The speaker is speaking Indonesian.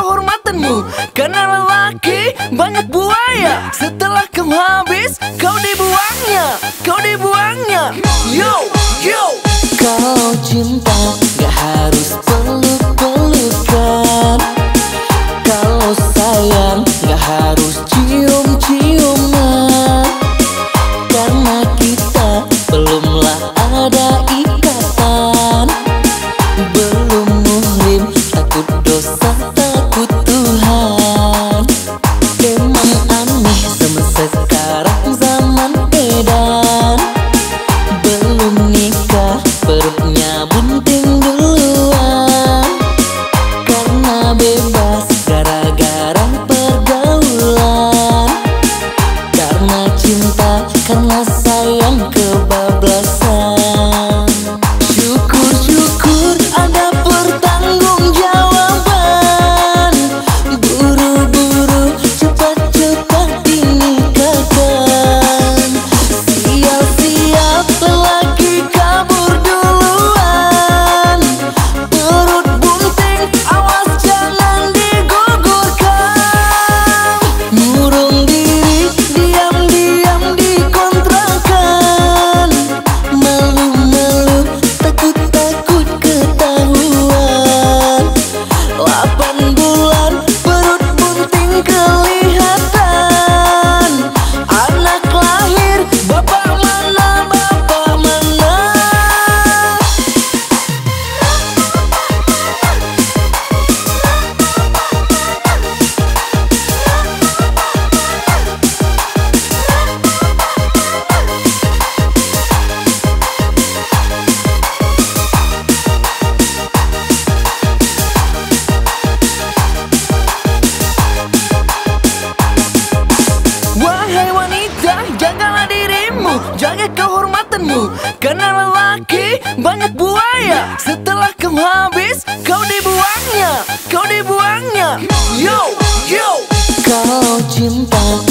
kehormatanmu. Karena lelaki banyak buaya. Setelah kau habis, kau dibuangnya. Kau dibuangnya. Yo, yo. Kau cinta, gak harus peluk Karena lelaki banyak buaya. Setelah kau habis kau dibuangnya Kau dibuangnya. Yo, yo. Kau cinta